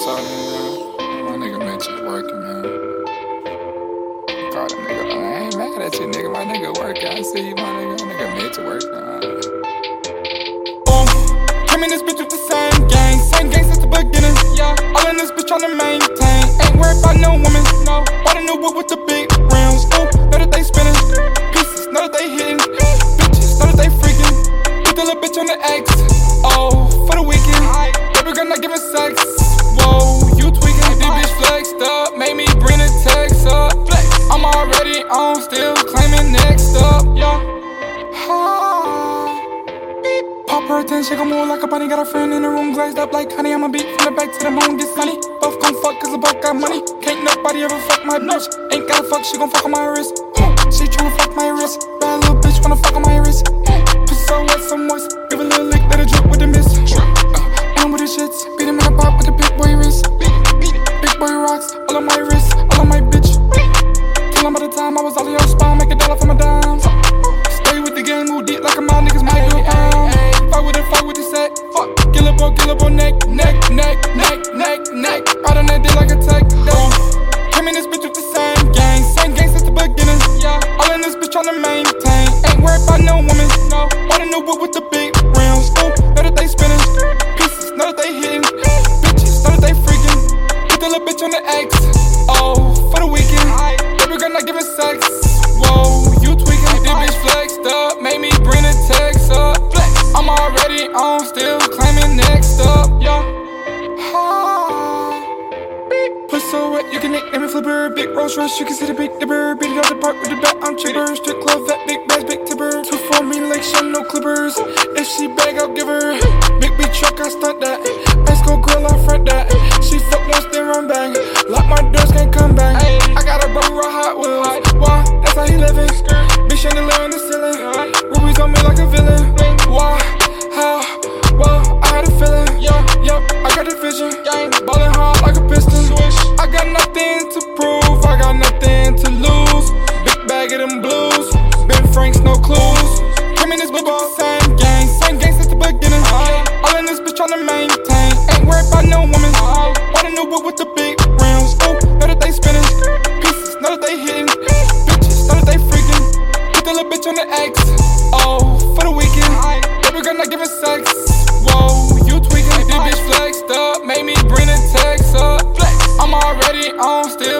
So, man, my nigga Mitch is working, man. Call that nigga. I ain't mad at you, nigga. My nigga working. I see you, my nigga. My nigga Mitch working. Boom. Came in this bitch with the same gang, same gang since the beginning. Yeah, all in this bitch tryna maintain. Ain't worried about no woman. No, bought a new whip with the big rims. Ooh, know that they spinning. Pieces, know that they hitting. Bitches, know that they freaking. Put the little bitch on the X. on, still claiming next up. Yeah. Pop her attention, she gon' move like a bunny. Got a friend in the room, glazed up like honey. I'ma beat from the back to the moon, get sunny. Both gon' fuck, cause the both got money. Can't nobody ever fuck my bitch. Ain't gotta fuck, she gon' fuck on my wrist. She tryna fuck my wrist. Bad little bitch wanna fuck on my wrist. Put so wet, some moist. Give a little lick, let it drip with the mist. Uh, with the shits. Beat him in the pop with the big boy wrist. Big boy rocks, all on my wrist, in your make a dollar for my dimes. Stay with the game, move deep like a mile, niggas might go down. Fight with it, fight with the set. Fuck, killable, killable, neck, neck, neck, neck, neck, neck. Right on that dick like a tech. Down. Flipper. Big Rolls Royce, you can see the big dipper. Beat it out the park with the bat, I'm chipper. Strip club, that big bass, big tipper. Two for me, like shun, no clippers. If she bag, I'll give her. Big big truck, I stunt that. drinks, no clues. Him and his boo same gang, same gang since the beginning. All in this bitch tryna maintain, ain't worried about no woman. Bought a new whip with the big rims. Ooh, know that they spinning, pieces, know that they hitting, bitches, know that they freaking. Hit the little bitch on the X, oh, for the weekend. Baby girl not giving sex, whoa, you tweaking. This bitch flexed up, made me bring a text up. Flex, I'm already on still.